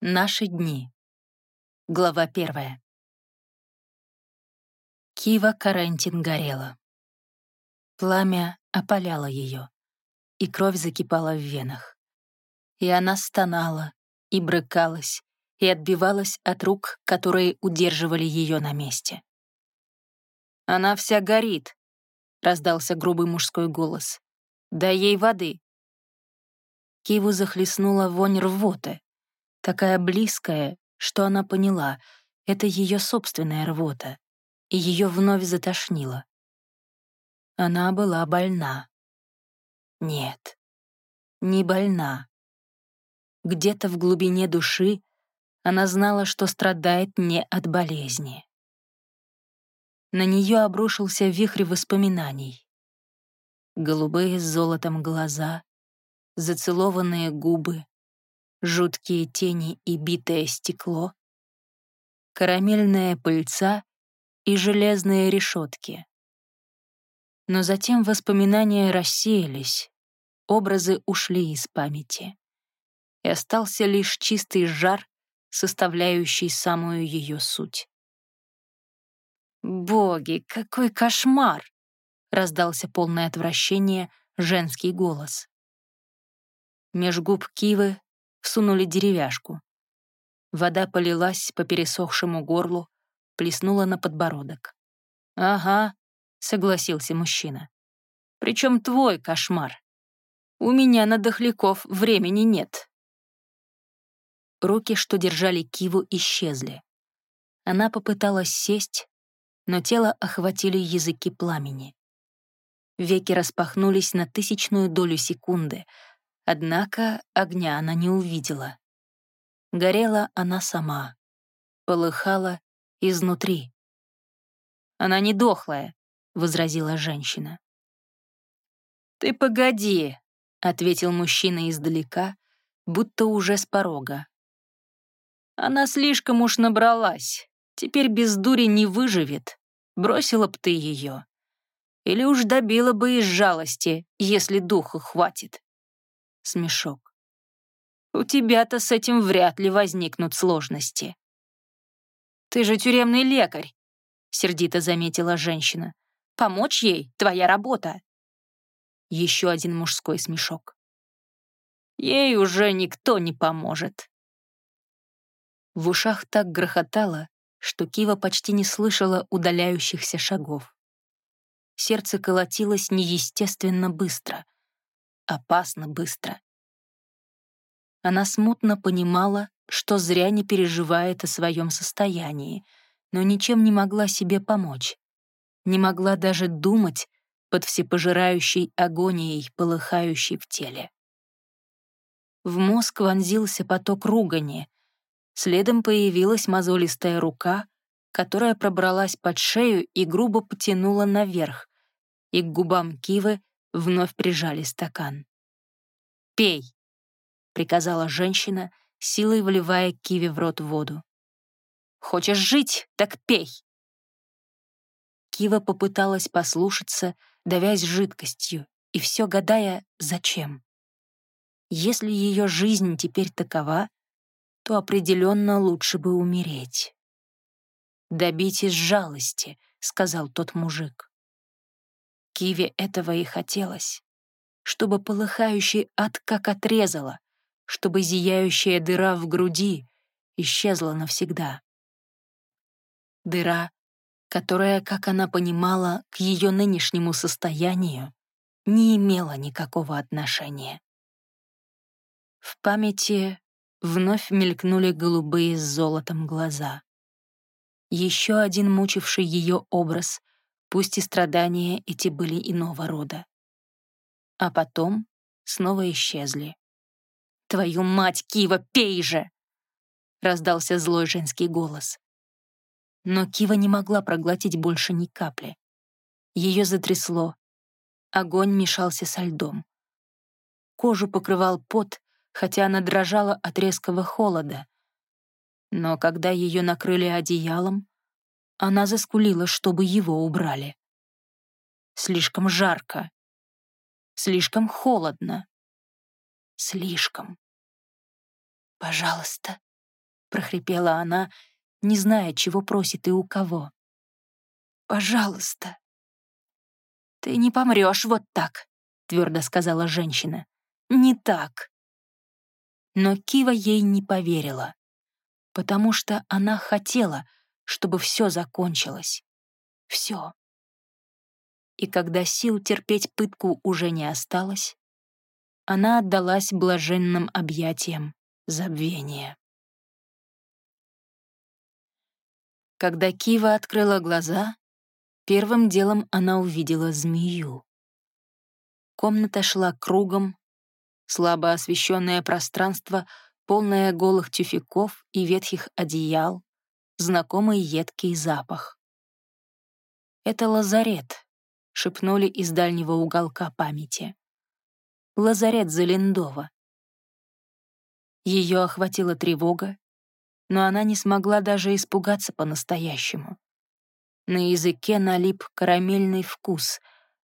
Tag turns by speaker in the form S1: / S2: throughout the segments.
S1: Наши дни. Глава первая. Кива Карантин горела. Пламя опаляло ее, и кровь закипала в венах. И она стонала, и брыкалась, и отбивалась от рук, которые удерживали ее на месте. «Она вся горит», — раздался грубый мужской голос. «Дай ей воды». Киву захлестнула вонь рвоты, такая близкая, что она поняла, это ее собственная рвота, и ее вновь затошнило. Она была больна. Нет, не больна. Где-то в глубине души она знала, что страдает не от болезни. На нее обрушился вихрь воспоминаний. Голубые с золотом глаза, зацелованные губы, жуткие тени и битое стекло, карамельная пыльца и железные решетки. Но затем воспоминания рассеялись, образы ушли из памяти, и остался лишь чистый жар, составляющий самую ее суть. «Боги, какой кошмар!» — раздался полное отвращение женский голос. Меж губ Кивы всунули деревяшку. Вода полилась по пересохшему горлу, плеснула на подбородок. «Ага», — согласился мужчина. «Причем твой кошмар. У меня на дохляков времени нет». Руки, что держали Киву, исчезли. Она попыталась сесть, но тело охватили языки пламени. Веки распахнулись на тысячную долю секунды — Однако огня она не увидела. Горела она сама, полыхала изнутри. «Она не дохлая», — возразила женщина. «Ты погоди», — ответил мужчина издалека, будто уже с порога. «Она слишком уж набралась, теперь без дури не выживет. Бросила б ты ее. Или уж добила бы из жалости, если духу хватит. Смешок. «У тебя-то с этим вряд ли возникнут сложности». «Ты же тюремный лекарь», — сердито заметила женщина. «Помочь ей — твоя работа». Еще один мужской смешок. «Ей уже никто не поможет». В ушах так грохотало, что Кива почти не слышала удаляющихся шагов. Сердце колотилось неестественно быстро — опасно быстро. Она смутно понимала, что зря не переживает о своем состоянии, но ничем не могла себе помочь. Не могла даже думать под всепожирающей агонией, полыхающей в теле. В мозг вонзился поток ругани. Следом появилась мозолистая рука, которая пробралась под шею и грубо потянула наверх, и к губам Кивы вновь прижали стакан. «Пей!» — приказала женщина, силой вливая киви в рот воду. «Хочешь жить, так пей!» Кива попыталась послушаться, давясь жидкостью, и все гадая, зачем. Если ее жизнь теперь такова, то определенно лучше бы умереть. «Добить из жалости», — сказал тот мужик. Киве этого и хотелось. Чтобы полыхающий ад как отрезало, чтобы зияющая дыра в груди исчезла навсегда. Дыра, которая, как она понимала, к ее нынешнему состоянию не имела никакого отношения. В памяти вновь мелькнули голубые с золотом глаза. Еще один мучивший ее образ Пусть и страдания эти были иного рода. А потом снова исчезли. «Твою мать, Кива, пей же!» — раздался злой женский голос. Но Кива не могла проглотить больше ни капли. Ее затрясло. Огонь мешался со льдом. Кожу покрывал пот, хотя она дрожала от резкого холода. Но когда ее накрыли одеялом, она заскулила, чтобы его убрали. Слишком жарко. Слишком холодно. Слишком. «Пожалуйста», — прохрипела она, не зная, чего просит и у кого. «Пожалуйста». «Ты не помрешь вот так», — твердо сказала женщина. «Не так». Но Кива ей не поверила, потому что она хотела, чтобы все закончилось. Все. И когда сил терпеть пытку уже не осталось, она отдалась блаженным объятиям забвения. Когда Кива открыла глаза, первым делом она увидела змею. Комната шла кругом, слабо освещенное пространство, полное голых тюфяков и ветхих одеял, знакомый едкий запах. «Это лазарет», — шепнули из дальнего уголка памяти. «Лазарет Залендова». Ее охватила тревога, но она не смогла даже испугаться по-настоящему. На языке налип карамельный вкус,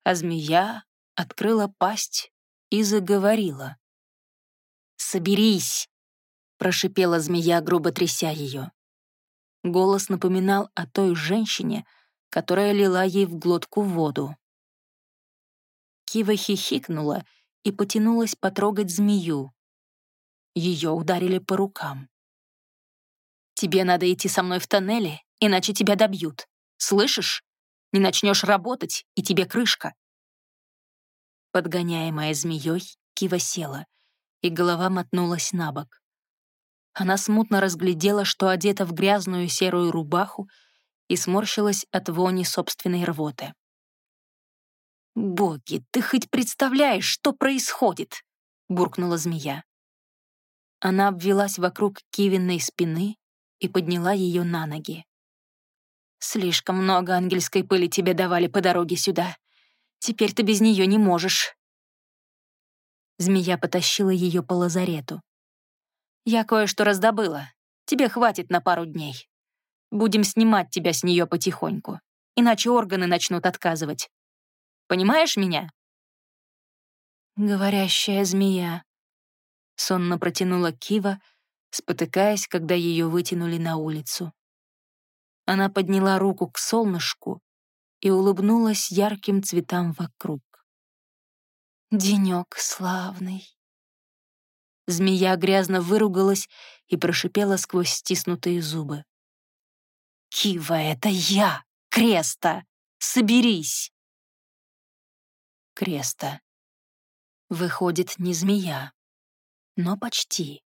S1: а змея открыла пасть и заговорила. «Соберись!» — прошипела змея, грубо тряся ее. Голос напоминал о той женщине, которая лила ей в глотку воду. Кива хихикнула и потянулась потрогать змею. Ее ударили по рукам. «Тебе надо идти со мной в тоннеле, иначе тебя добьют. Слышишь? Не начнешь работать, и тебе крышка». Подгоняемая змеей, Кива села, и голова мотнулась на бок. Она смутно разглядела, что одета в грязную серую рубаху, и сморщилась от вони собственной рвоты. «Боги, ты хоть представляешь, что происходит?» — буркнула змея. Она обвелась вокруг Кивиной спины и подняла ее на ноги. «Слишком много ангельской пыли тебе давали по дороге сюда. Теперь ты без нее не можешь». Змея потащила ее по лазарету. «Я кое-что раздобыла. Тебе хватит на пару дней. Будем снимать тебя с нее потихоньку, иначе органы начнут отказывать. Понимаешь меня?» «Говорящая змея», — сонно протянула Кива, спотыкаясь, когда ее вытянули на улицу. Она подняла руку к солнышку и улыбнулась ярким цветам вокруг. «Денек славный». Змея грязно выругалась и прошипела сквозь стиснутые зубы. «Кива, это я! Креста! Соберись!» Креста. Выходит, не змея, но почти.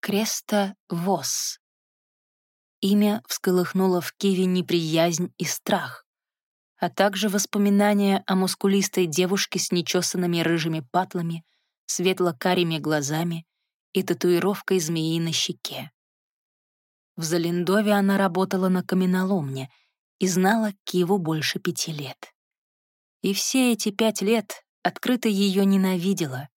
S1: Креста Вос. Имя всколыхнуло в Киве неприязнь и страх, а также воспоминания о мускулистой девушке с нечесанными рыжими патлами, светло-карими глазами и татуировкой змеи на щеке. В Залендове она работала на каменоломне и знала Киву больше пяти лет. И все эти пять лет открыто ее ненавидела,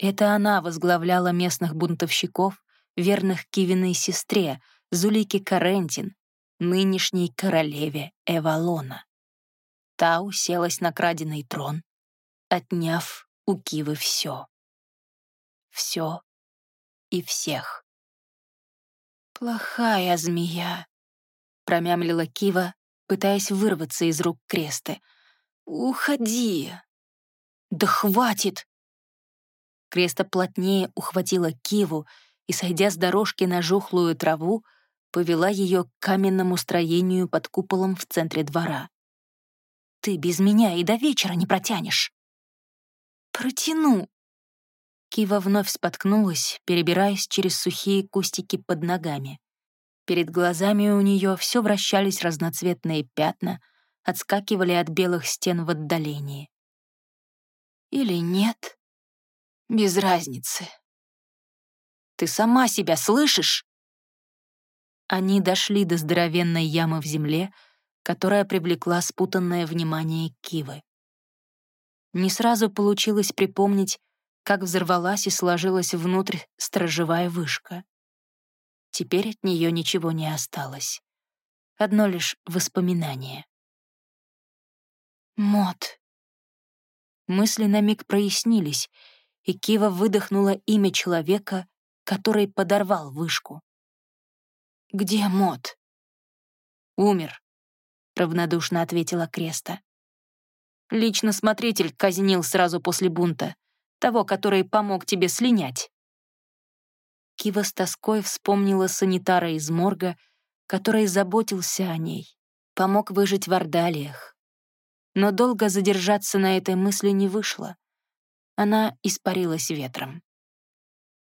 S1: это она возглавляла местных бунтовщиков, верных Кивиной сестре, Зулике Карентин, нынешней королеве Эвалона. Та уселась на краденый трон, отняв у Кивы все. Все и всех. «Плохая змея», — промямлила Кива, пытаясь вырваться из рук кресты. «Уходи!» «Да хватит!» Креста плотнее ухватила Киву и, сойдя с дорожки на жухлую траву, повела ее к каменному строению под куполом в центре двора. «Ты без меня и до вечера не протянешь». «Протяну». Кива вновь споткнулась, перебираясь через сухие кустики под ногами. Перед глазами у нее все вращались разноцветные пятна, отскакивали от белых стен в отдалении. Или нет? Без разницы. Ты сама себя слышишь? Они дошли до здоровенной ямы в земле, которая привлекла спутанное внимание Кивы. Не сразу получилось припомнить, как взорвалась и сложилась внутрь сторожевая вышка. Теперь от нее ничего не осталось. Одно лишь воспоминание. Мод. Мысли на миг прояснились, и Кива выдохнула имя человека, который подорвал вышку. «Где Мот?» «Умер», — равнодушно ответила Креста. «Лично смотритель казнил сразу после бунта, того, который помог тебе слинять». Кива с тоской вспомнила санитара из морга, который заботился о ней, помог выжить в Ордалиях. Но долго задержаться на этой мысли не вышло. Она испарилась ветром.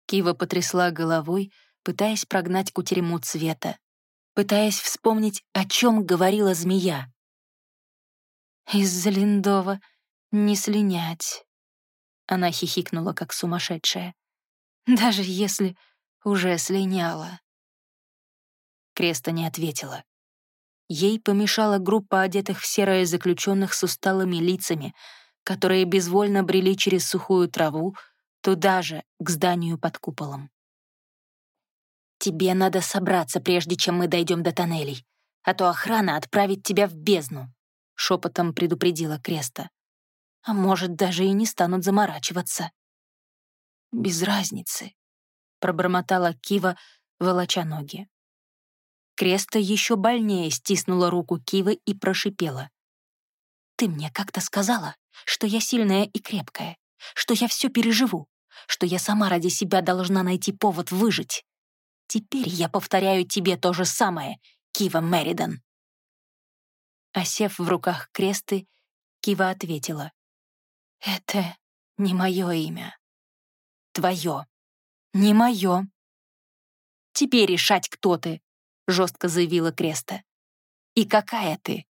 S1: Кива потрясла головой, пытаясь прогнать кутерьму цвета, пытаясь вспомнить, о чем говорила змея. «Из-за Линдова не слинять», — она хихикнула, как сумасшедшая. «Даже если уже слиняла». Креста не ответила. Ей помешала группа одетых в серое заключенных с усталыми лицами, которые безвольно брели через сухую траву, туда же, к зданию под куполом. «Тебе надо собраться, прежде чем мы дойдем до тоннелей, а то охрана отправит тебя в бездну», — шепотом предупредила Креста. «А может, даже и не станут заморачиваться». «Без разницы», — пробормотала Кива, волоча ноги. Креста еще больнее стиснула руку Кивы и прошипела. «Ты мне как-то сказала, что я сильная и крепкая, что я все переживу, что я сама ради себя должна найти повод выжить. Теперь я повторяю тебе то же самое, Кива Меридан». Осев в руках кресты, Кива ответила. «Это не мое имя. Твое. Не мое. Теперь решать, кто ты», — жестко заявила Креста. «И какая ты?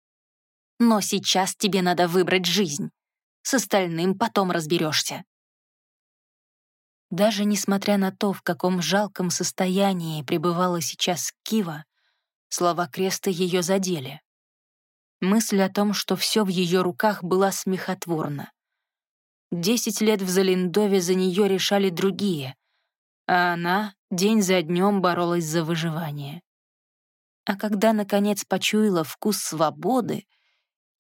S1: Но сейчас тебе надо выбрать жизнь. С остальным потом разберешься. Даже несмотря на то, в каком жалком состоянии пребывала сейчас Кива, слова Креста ее задели. Мысль о том, что все в ее руках была смехотворна. Десять лет в Залиндове за нее решали другие, а она день за днем боролась за выживание. А когда, наконец, почуяла вкус свободы,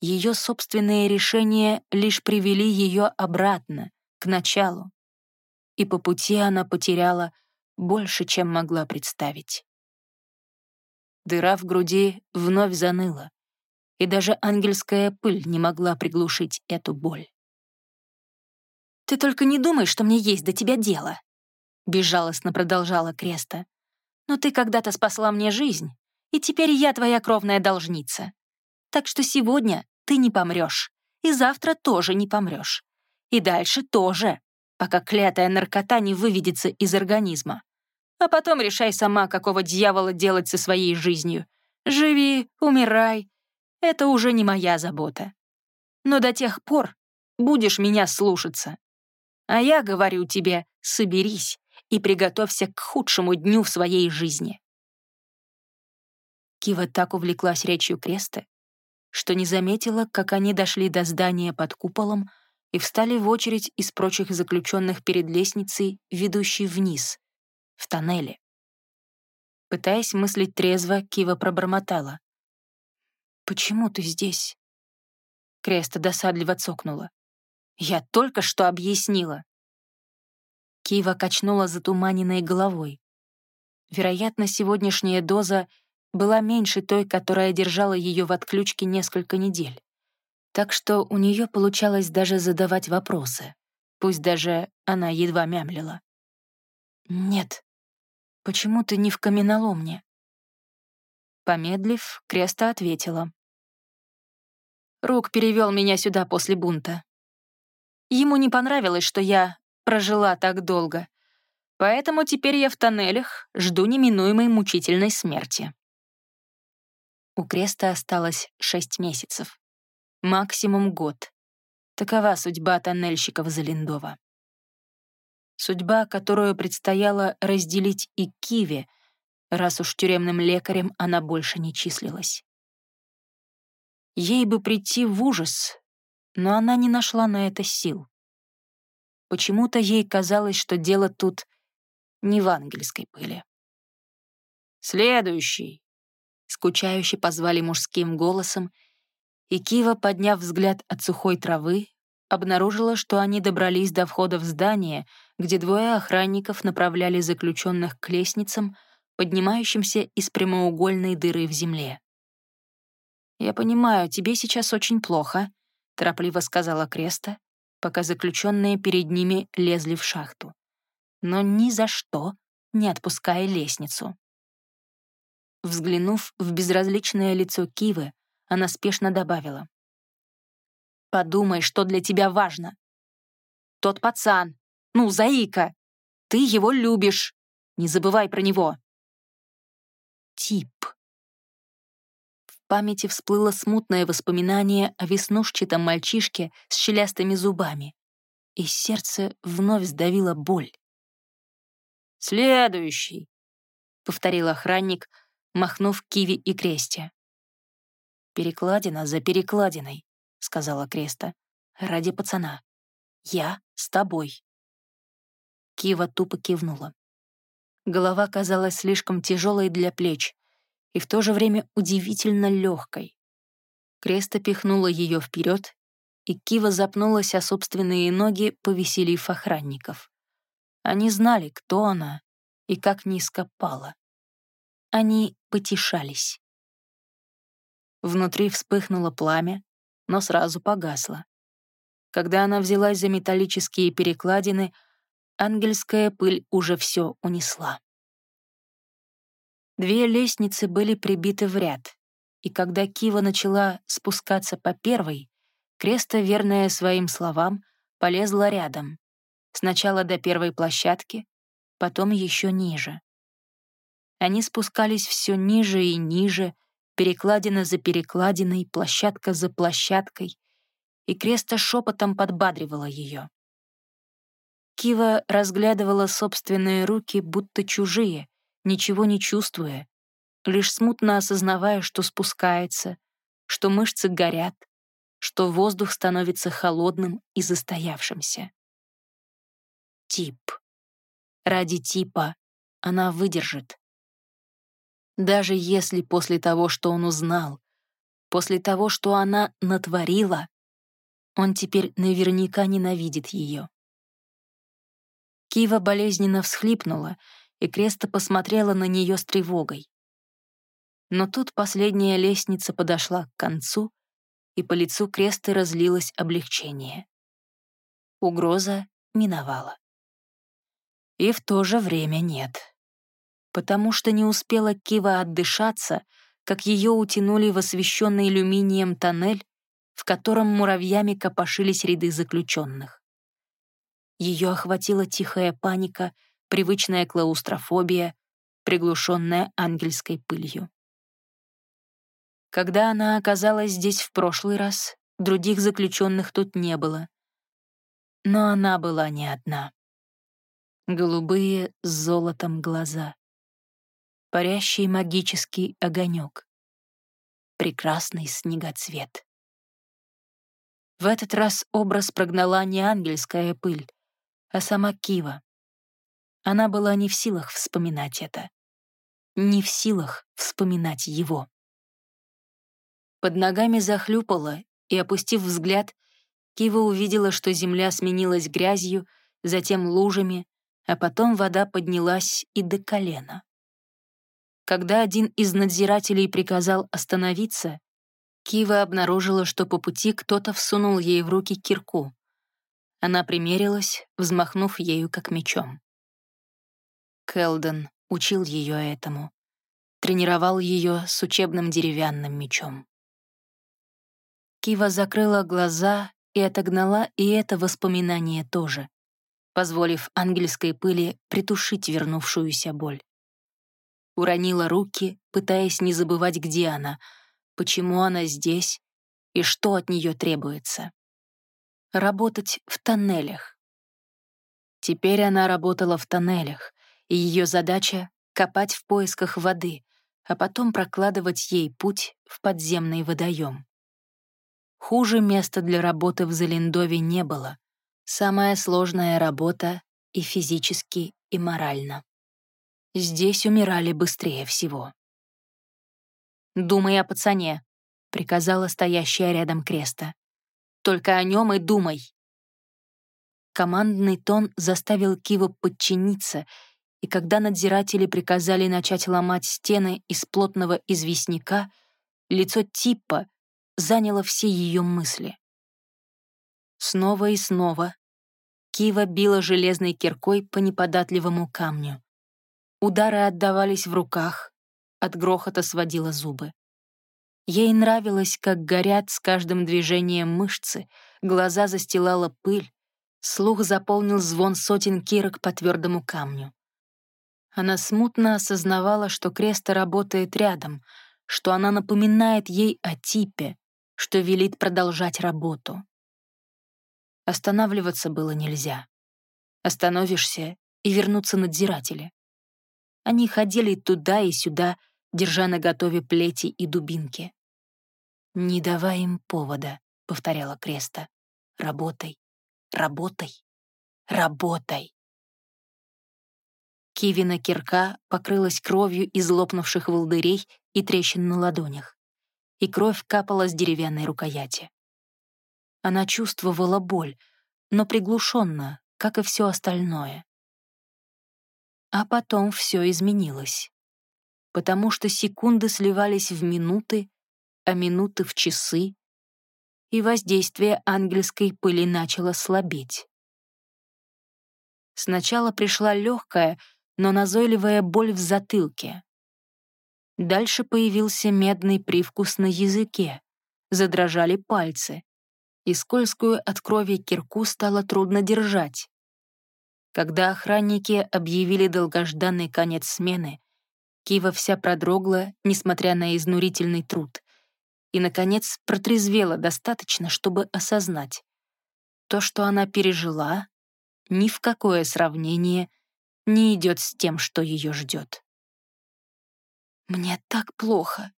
S1: ее собственные решения лишь привели ее обратно, к началу и по пути она потеряла больше, чем могла представить. Дыра в груди вновь заныла, и даже ангельская пыль не могла приглушить эту боль. «Ты только не думай, что мне есть до тебя дело», — безжалостно продолжала Креста. «Но ты когда-то спасла мне жизнь, и теперь я твоя кровная должница. Так что сегодня ты не помрешь, и завтра тоже не помрешь, и дальше тоже пока клятая наркота не выведется из организма. А потом решай сама, какого дьявола делать со своей жизнью. Живи, умирай. Это уже не моя забота. Но до тех пор будешь меня слушаться. А я говорю тебе, соберись и приготовься к худшему дню в своей жизни. Кива так увлеклась речью Креста, что не заметила, как они дошли до здания под куполом, и встали в очередь из прочих заключенных перед лестницей, ведущей вниз, в тоннеле. Пытаясь мыслить трезво, Кива пробормотала. «Почему ты здесь?» Креста досадливо цокнула. «Я только что объяснила». Кива качнула затуманенной головой. Вероятно, сегодняшняя доза была меньше той, которая держала ее в отключке несколько недель так что у нее получалось даже задавать вопросы, пусть даже она едва мямлила. «Нет, почему ты не в каменоломне?» Помедлив, Креста ответила. Рук перевел меня сюда после бунта. Ему не понравилось, что я прожила так долго, поэтому теперь я в тоннелях жду неминуемой мучительной смерти. У Креста осталось шесть месяцев максимум год. Такова судьба тоннельщиков Залиндова. Судьба, которую предстояло разделить и Киве, раз уж тюремным лекарем она больше не числилась. Ей бы прийти в ужас, но она не нашла на это сил. Почему-то ей казалось, что дело тут не в ангельской пыли. «Следующий!» — скучающе позвали мужским голосом, и Кива, подняв взгляд от сухой травы, обнаружила, что они добрались до входа в здание, где двое охранников направляли заключенных к лестницам, поднимающимся из прямоугольной дыры в земле. «Я понимаю, тебе сейчас очень плохо», — торопливо сказала Креста, пока заключенные перед ними лезли в шахту. «Но ни за что не отпуская лестницу». Взглянув в безразличное лицо Кивы, она спешно добавила. «Подумай, что для тебя важно. Тот пацан, ну, Заика, ты его любишь. Не забывай про него». Тип. В памяти всплыло смутное воспоминание о веснушчатом мальчишке с щелястыми зубами, и сердце вновь сдавило боль. «Следующий», — повторил охранник, махнув Киви и Кресте. «Перекладина за перекладиной», — сказала Креста. «Ради пацана. Я с тобой». Кива тупо кивнула. Голова казалась слишком тяжелой для плеч и в то же время удивительно легкой. Креста пихнула ее вперед, и Кива запнулась о собственные ноги, повеселив охранников. Они знали, кто она и как низко пала. Они потешались. Внутри вспыхнуло пламя, но сразу погасло. Когда она взялась за металлические перекладины, ангельская пыль уже все унесла. Две лестницы были прибиты в ряд, и когда Кива начала спускаться по первой, Креста, верная своим словам, полезла рядом, сначала до первой площадки, потом еще ниже. Они спускались все ниже и ниже, перекладина за перекладиной, площадка за площадкой, и Креста шепотом подбадривала ее. Кива разглядывала собственные руки, будто чужие, ничего не чувствуя, лишь смутно осознавая, что спускается, что мышцы горят, что воздух становится холодным и застоявшимся. Тип. Ради типа она выдержит. Даже если после того, что он узнал, после того, что она натворила, он теперь наверняка ненавидит ее. Кива болезненно всхлипнула, и Креста посмотрела на нее с тревогой. Но тут последняя лестница подошла к концу, и по лицу Кресты разлилось облегчение. Угроза миновала. И в то же время нет. Потому что не успела Кива отдышаться, как ее утянули в освещенный люминием тоннель, в котором муравьями копошились ряды заключенных. Ее охватила тихая паника, привычная клаустрофобия, приглушенная ангельской пылью. Когда она оказалась здесь в прошлый раз, других заключенных тут не было. Но она была не одна. Голубые с золотом глаза. Парящий магический огонек. Прекрасный снегоцвет. В этот раз образ прогнала не ангельская пыль, а сама Кива. Она была не в силах вспоминать это. Не в силах вспоминать его. Под ногами захлюпала, и, опустив взгляд, Кива увидела, что земля сменилась грязью, затем лужами, а потом вода поднялась и до колена. Когда один из надзирателей приказал остановиться, Кива обнаружила, что по пути кто-то всунул ей в руки кирку. Она примерилась, взмахнув ею как мечом. Келден учил ее этому. Тренировал ее с учебным деревянным мечом. Кива закрыла глаза и отогнала и это воспоминание тоже, позволив ангельской пыли притушить вернувшуюся боль. Уронила руки, пытаясь не забывать, где она, почему она здесь и что от нее требуется работать в тоннелях. Теперь она работала в тоннелях, и ее задача — копать в поисках воды, а потом прокладывать ей путь в подземный водоем. Хуже места для работы в Залиндове не было. Самая сложная работа и физически, и морально. Здесь умирали быстрее всего. «Думай о пацане», — приказала стоящая рядом Креста. Только о нем и думай». Командный тон заставил Кива подчиниться, и когда надзиратели приказали начать ломать стены из плотного известняка, лицо Типпа заняло все ее мысли. Снова и снова Кива била железной киркой по неподатливому камню. Удары отдавались в руках, от грохота сводила зубы. Ей нравилось, как горят с каждым движением мышцы, глаза застилала пыль, слух заполнил звон сотен кирок по твердому камню. Она смутно осознавала, что Креста работает рядом, что она напоминает ей о типе, что велит продолжать работу. Останавливаться было нельзя. Остановишься и вернутся надзиратели. Они ходили туда и сюда, держа наготове плети и дубинки. «Не давай им повода», — повторяла Креста. «Работай, работай, работай». Кивина кирка покрылась кровью из лопнувших волдырей и трещин на ладонях, и кровь капала с деревянной рукояти. Она чувствовала боль, но приглушенно, как и все остальное. А потом все изменилось, потому что секунды сливались в минуты, а минуты в часы, и воздействие ангельской пыли начало слабеть. Сначала пришла легкая, но назойливая боль в затылке. Дальше появился медный привкус на языке, задрожали пальцы, и скользкую от крови кирку стало трудно держать. Когда охранники объявили долгожданный конец смены, Кива вся продрогла, несмотря на изнурительный труд, и, наконец, протрезвела достаточно, чтобы осознать. То, что она пережила, ни в какое сравнение не идет с тем, что ее ждет. «Мне так плохо»,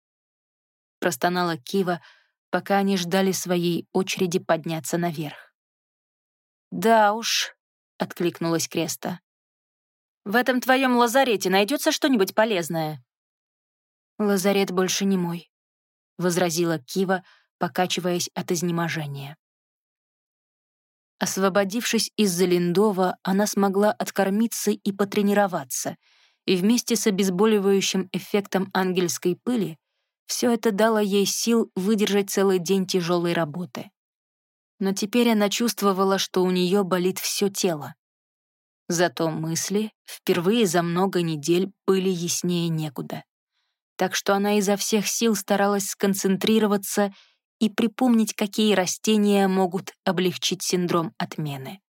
S1: — простонала Кива, пока они ждали своей очереди подняться наверх. «Да уж», — откликнулась Креста. «В этом твоем лазарете найдется что-нибудь полезное?» «Лазарет больше не мой», — возразила Кива, покачиваясь от изнеможения. Освободившись из-за Линдова, она смогла откормиться и потренироваться, и вместе с обезболивающим эффектом ангельской пыли все это дало ей сил выдержать целый день тяжелой работы. Но теперь она чувствовала, что у нее болит все тело. Зато мысли впервые за много недель были яснее некуда. Так что она изо всех сил старалась сконцентрироваться и припомнить, какие растения могут облегчить синдром отмены.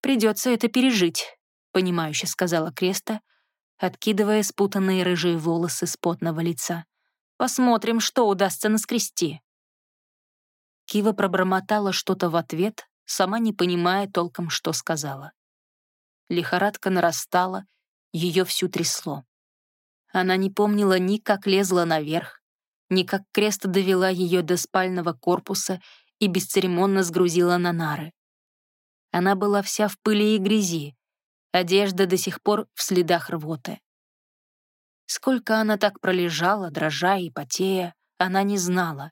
S1: «Придется это пережить», — понимающе сказала Креста, — откидывая спутанные рыжие волосы с потного лица. «Посмотрим, что удастся наскрести». Кива пробормотала что-то в ответ, сама не понимая толком, что сказала. Лихорадка нарастала, ее всю трясло. Она не помнила ни как лезла наверх, ни как крест довела ее до спального корпуса и бесцеремонно сгрузила на нары. Она была вся в пыли и грязи, Одежда до сих пор в следах рвоты. Сколько она так пролежала, дрожа и потея, она не знала.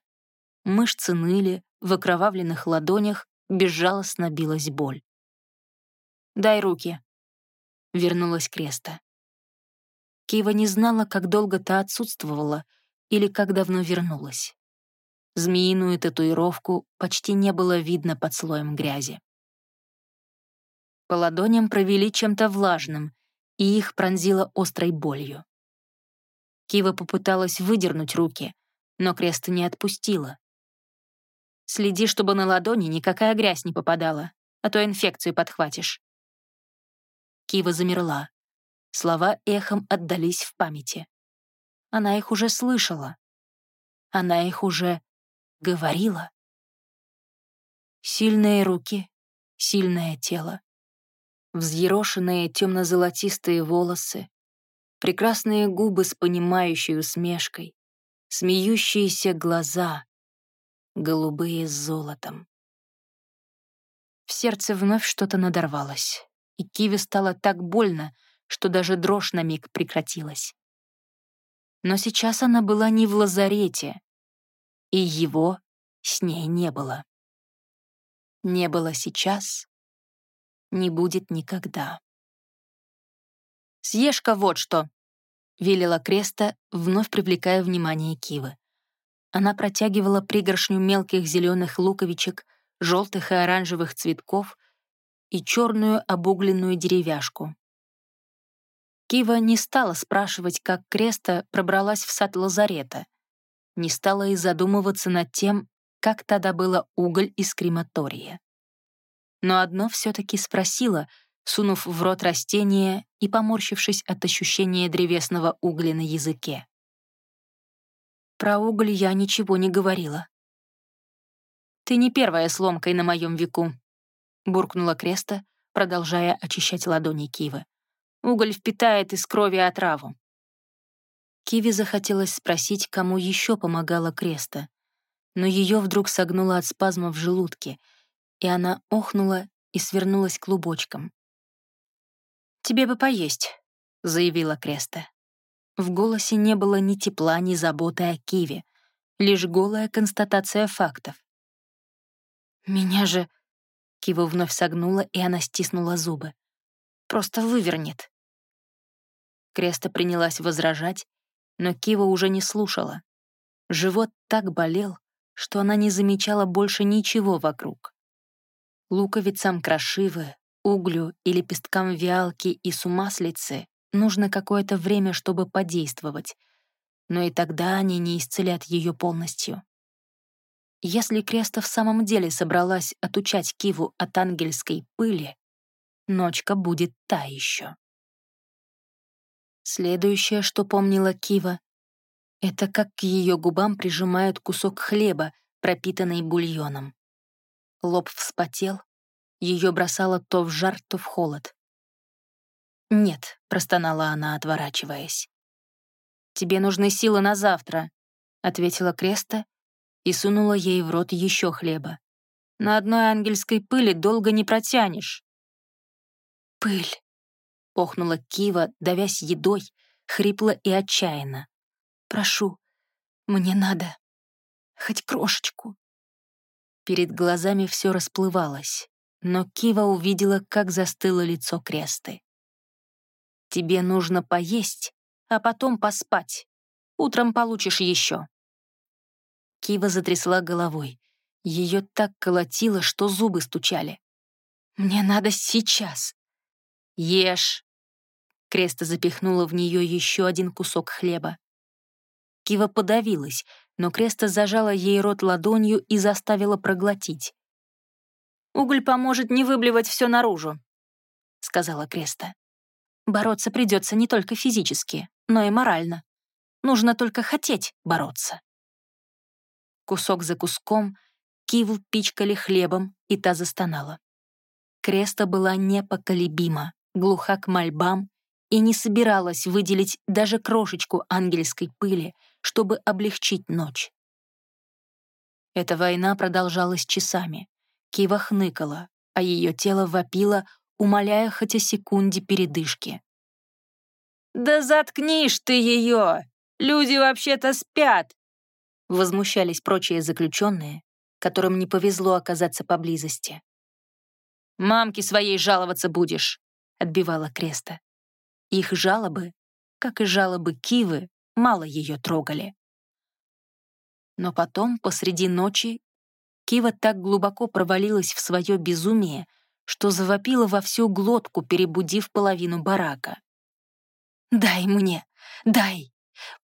S1: Мышцы ныли, в окровавленных ладонях безжалостно билась боль. «Дай руки», — вернулась Креста. Кива не знала, как долго та отсутствовала или как давно вернулась. Змеиную татуировку почти не было видно под слоем грязи. По ладоням провели чем-то влажным, и их пронзило острой болью. Кива попыталась выдернуть руки, но крест не отпустила. «Следи, чтобы на ладони никакая грязь не попадала, а то инфекцию подхватишь». Кива замерла. Слова эхом отдались в памяти. Она их уже слышала. Она их уже говорила. Сильные руки, сильное тело взъерошенные темно-золотистые волосы, прекрасные губы с понимающей усмешкой, смеющиеся глаза, голубые с золотом. В сердце вновь что-то надорвалось, и Киве стало так больно, что даже дрожь на миг прекратилась. Но сейчас она была не в лазарете, и его с ней не было. Не было сейчас, не будет никогда. «Съешь-ка вот что!» — велела Креста, вновь привлекая внимание Кивы. Она протягивала пригоршню мелких зеленых луковичек, желтых и оранжевых цветков и черную обугленную деревяшку. Кива не стала спрашивать, как Креста пробралась в сад лазарета, не стала и задумываться над тем, как та добыла уголь из крематория. Но одно все таки спросила, сунув в рот растение и поморщившись от ощущения древесного угля на языке. Про уголь я ничего не говорила. «Ты не первая с ломкой на моем веку», — буркнула Креста, продолжая очищать ладони Кивы. «Уголь впитает из крови отраву». Киви захотелось спросить, кому еще помогала Креста, но ее вдруг согнуло от спазма в желудке, и она охнула и свернулась клубочком. «Тебе бы поесть», — заявила Креста. В голосе не было ни тепла, ни заботы о Киве, лишь голая констатация фактов. «Меня же...» — Кива вновь согнула, и она стиснула зубы. «Просто вывернет». Креста принялась возражать, но Кива уже не слушала. Живот так болел, что она не замечала больше ничего вокруг. Луковицам крошивы, углю и лепесткам виалки и сумаслицы нужно какое-то время, чтобы подействовать, но и тогда они не исцелят ее полностью. Если Креста в самом деле собралась отучать Киву от ангельской пыли, ночка будет та еще. Следующее, что помнила Кива, это как к ее губам прижимают кусок хлеба, пропитанный бульоном. Лоб вспотел, ее бросало то в жар, то в холод. «Нет», — простонала она, отворачиваясь. «Тебе нужны силы на завтра», — ответила Креста и сунула ей в рот еще хлеба. «На одной ангельской пыли долго не протянешь». «Пыль», — охнула Кива, давясь едой, хрипло и отчаянно. «Прошу, мне надо. Хоть крошечку». Перед глазами все расплывалось, но Кива увидела, как застыло лицо Кресты. «Тебе нужно поесть, а потом поспать. Утром получишь еще. Кива затрясла головой. Ее так колотило, что зубы стучали. «Мне надо сейчас». «Ешь!» Креста запихнула в нее еще один кусок хлеба. Кива подавилась, но Креста зажала ей рот ладонью и заставила проглотить. «Уголь поможет не выблевать все наружу», — сказала Креста. «Бороться придется не только физически, но и морально. Нужно только хотеть бороться». Кусок за куском Киву пичкали хлебом, и та застонала. Креста была непоколебима, глуха к мольбам и не собиралась выделить даже крошечку ангельской пыли, чтобы облегчить ночь. Эта война продолжалась часами. Кива хныкала, а ее тело вопило, умоляя хоть о секунде передышки. «Да заткнишь ты ее! Люди вообще-то спят!» Возмущались прочие заключенные, которым не повезло оказаться поблизости. «Мамке своей жаловаться будешь», — отбивала Креста. Их жалобы, как и жалобы Кивы, мало ее трогали. Но потом, посреди ночи, Кива так глубоко провалилась в свое безумие, что завопила во всю глотку, перебудив половину барака. «Дай мне! Дай!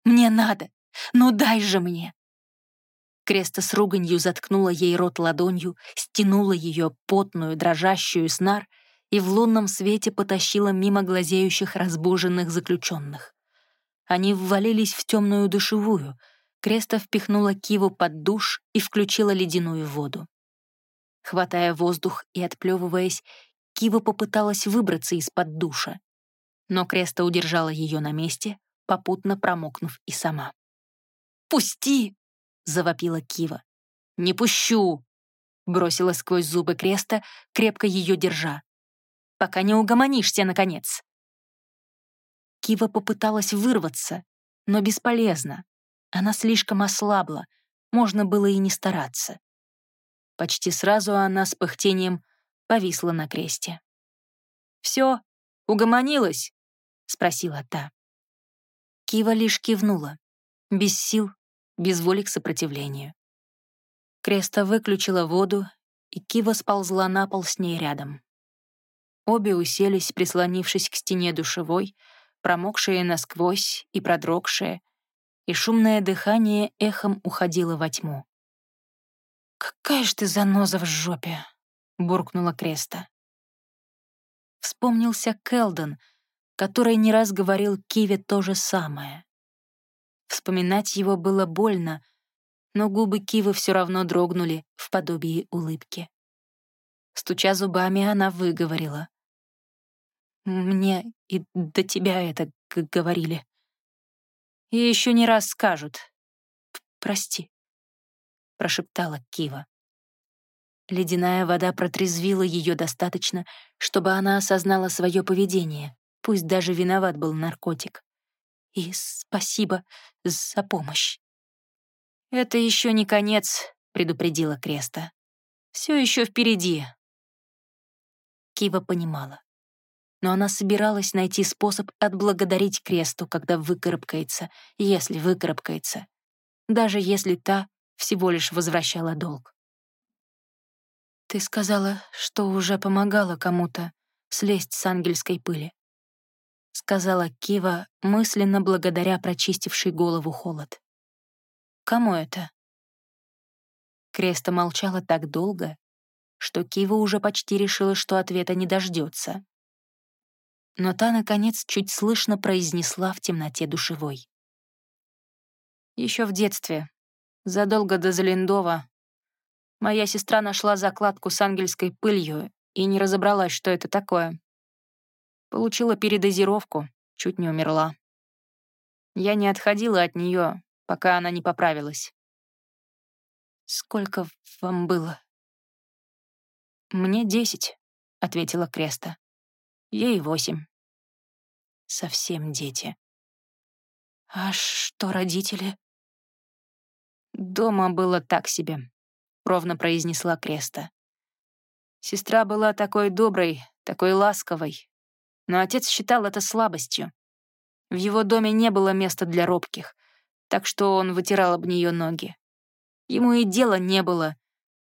S1: Мне надо! Ну дай же мне!» Креста с руганью заткнула ей рот ладонью, стянула ее потную, дрожащую снар и в лунном свете потащила мимо глазеющих разбуженных заключенных. Они ввалились в темную душевую. Креста впихнула Киву под душ и включила ледяную воду. Хватая воздух и отплевываясь, Кива попыталась выбраться из-под душа. Но Креста удержала ее на месте, попутно промокнув и сама. «Пусти!» Завопила Кива. «Не пущу!» — бросила сквозь зубы креста, крепко ее держа. «Пока не угомонишься, наконец!» Кива попыталась вырваться, но бесполезно. Она слишком ослабла, можно было и не стараться. Почти сразу она с пыхтением повисла на кресте. Все, угомонилась?» — спросила та. Кива лишь кивнула, без сил, без воли к сопротивлению. Креста выключила воду, и Кива сползла на пол с ней рядом. Обе уселись, прислонившись к стене душевой, промокшие насквозь и продрогшие, и шумное дыхание эхом уходило во тьму. «Какая ж ты заноза в жопе!» — буркнула Креста. Вспомнился Келден, который не раз говорил Киве то же самое. Вспоминать его было больно, но губы Кивы все равно дрогнули в подобии улыбки. Стуча зубами, она выговорила. «Мне и до тебя это говорили. И еще не раз скажут. Прости», — прошептала Кива. Ледяная вода протрезвила ее достаточно, чтобы она осознала свое поведение, пусть даже виноват был наркотик. И спасибо за помощь. «Это еще не конец», — предупредила Креста. «Все еще впереди». Кива понимала. Но она собиралась найти способ отблагодарить Кресту, когда выкарабкается, если выкарабкается, даже если та всего лишь возвращала долг. «Ты сказала, что уже помогала кому-то слезть с ангельской пыли», — сказала Кива, мысленно благодаря прочистивший голову холод. «Кому это?» Креста молчала так долго, что Кива уже почти решила, что ответа не дождется. Но та, наконец, чуть слышно произнесла в темноте душевой. Еще в детстве, задолго до Залиндова, Моя сестра нашла закладку с ангельской пылью и не разобралась, что это такое. Получила передозировку, чуть не умерла. Я не отходила от нее, пока она не поправилась. «Сколько вам было?» «Мне десять», — ответила Креста. «Ей восемь». «Совсем дети». «А что родители?» Дома было так себе ровно произнесла Креста. Сестра была такой доброй, такой ласковой, но отец считал это слабостью. В его доме не было места для робких, так что он вытирал об нее ноги. Ему и дела не было,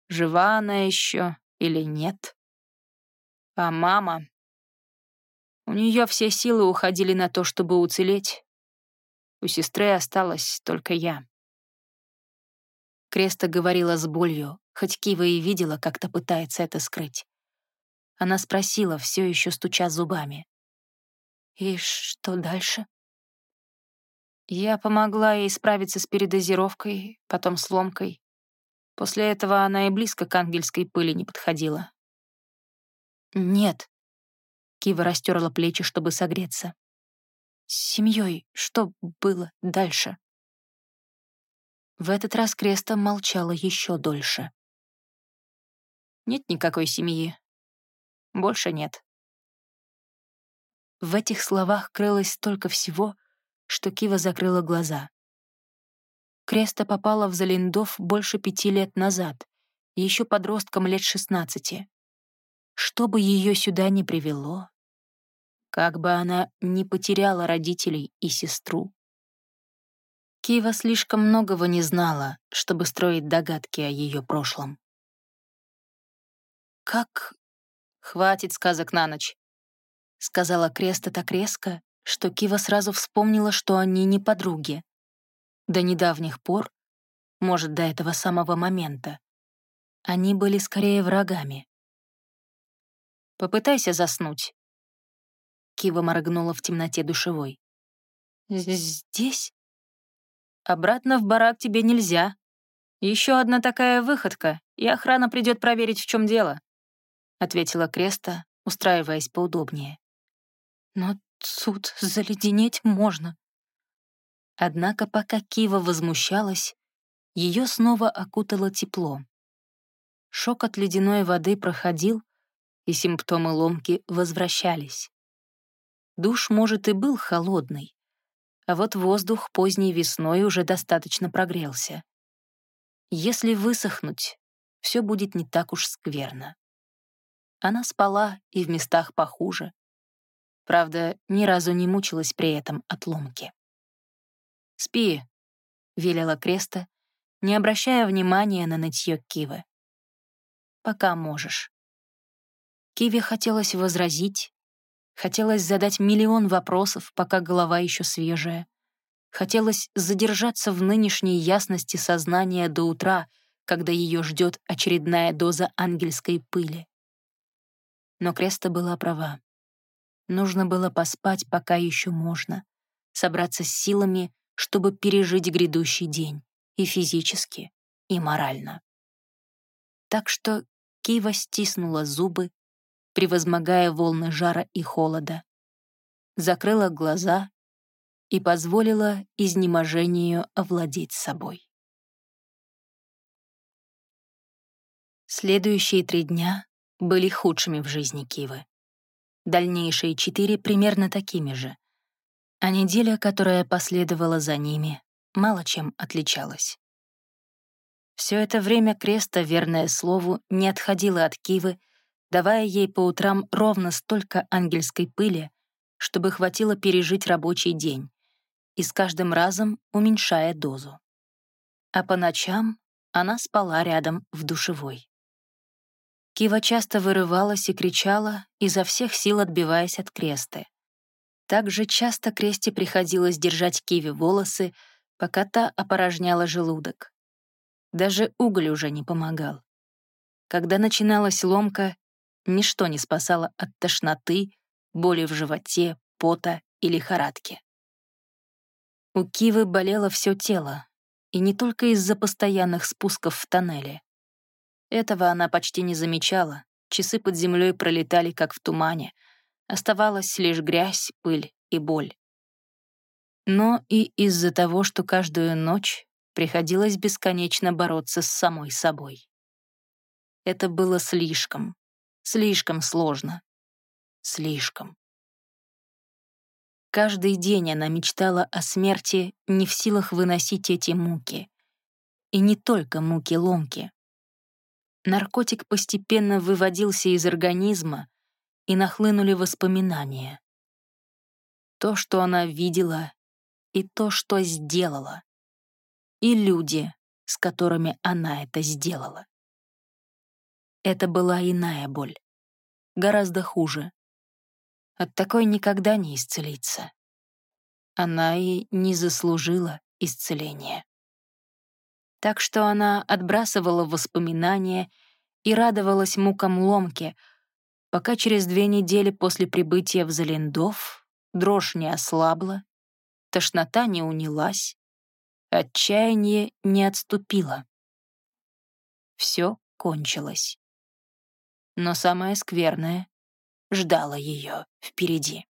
S1: жива она еще или нет. А мама... У нее все силы уходили на то, чтобы уцелеть. У сестры осталась только я. Креста говорила с болью, хоть Кива и видела, как-то пытается это скрыть. Она спросила, все еще стуча зубами. «И что дальше?» Я помогла ей справиться с передозировкой, потом с ломкой. После этого она и близко к ангельской пыли не подходила. «Нет», — Кива растерла плечи, чтобы согреться. «С семьей что было дальше?» В этот раз Креста молчала еще дольше. «Нет никакой семьи. Больше нет». В этих словах крылось столько всего, что Кива закрыла глаза. Креста попала в Залиндов больше пяти лет назад, еще подростком лет шестнадцати. Что бы ее сюда ни привело, как бы она не потеряла родителей и сестру, Кива слишком многого не знала, чтобы строить догадки о ее прошлом. «Как...» «Хватит сказок на ночь», — сказала Креста так резко, что Кива сразу вспомнила, что они не подруги. До недавних пор, может, до этого самого момента, они были скорее врагами. «Попытайся заснуть». Кива моргнула в темноте душевой. «Здесь?» Обратно в барак тебе нельзя. Еще одна такая выходка, и охрана придет проверить, в чем дело», — ответила Креста, устраиваясь поудобнее. «Но тут заледенеть можно». Однако пока Кива возмущалась, ее снова окутало тепло. Шок от ледяной воды проходил, и симптомы ломки возвращались. Душ, может, и был холодный, а вот воздух поздней весной уже достаточно прогрелся. Если высохнуть, все будет не так уж скверно. Она спала и в местах похуже, Правда, ни разу не мучилась при этом от ломки. «Спи», — велела Креста, не обращая внимания на нытье Кивы. «Пока можешь». Киве хотелось возразить, хотелось задать миллион вопросов, пока голова еще свежая. Хотелось задержаться в нынешней ясности сознания до утра, когда ее ждет очередная доза ангельской пыли. Но Креста была права. Нужно было поспать, пока еще можно, собраться с силами, чтобы пережить грядущий день, и физически, и морально. Так что Кива стиснула зубы, превозмогая волны жара и холода, закрыла глаза и позволила изнеможению овладеть собой. Следующие три дня были худшими в жизни Кивы. Дальнейшие четыре примерно такими же. А неделя, которая последовала за ними, мало чем отличалась. Все это время Креста, верное слову, не отходила от Кивы, давая ей по утрам ровно столько ангельской пыли, чтобы хватило пережить рабочий день, и с каждым разом уменьшая дозу. А по ночам она спала рядом в душевой. Кива часто вырывалась и кричала, изо всех сил отбиваясь от кресты. Также часто Кресте приходилось держать Киве волосы, пока та опорожняла желудок. Даже уголь уже не помогал. Когда начиналась ломка, ничто не спасало от тошноты, боли в животе, пота и лихорадки. У Кивы болело все тело, и не только из-за постоянных спусков в тоннеле. Этого она почти не замечала. Часы под землей пролетали, как в тумане. Оставалась лишь грязь, пыль и боль. Но и из-за того, что каждую ночь приходилось бесконечно бороться с самой собой. Это было слишком, слишком сложно. Слишком. Каждый день она мечтала о смерти, не в силах выносить эти муки. И не только муки ломки. Наркотик постепенно выводился из организма, и нахлынули воспоминания. То, что она видела, и то, что сделала. И люди, с которыми она это сделала. Это была иная боль, гораздо хуже. От такой никогда не исцелиться. Она и не заслужила исцеления так что она отбрасывала воспоминания и радовалась мукам ломки, пока через две недели после прибытия в Залендов дрожь не ослабла, тошнота не унялась, отчаяние не отступило. Все кончилось. Но самое скверное ждало ее впереди.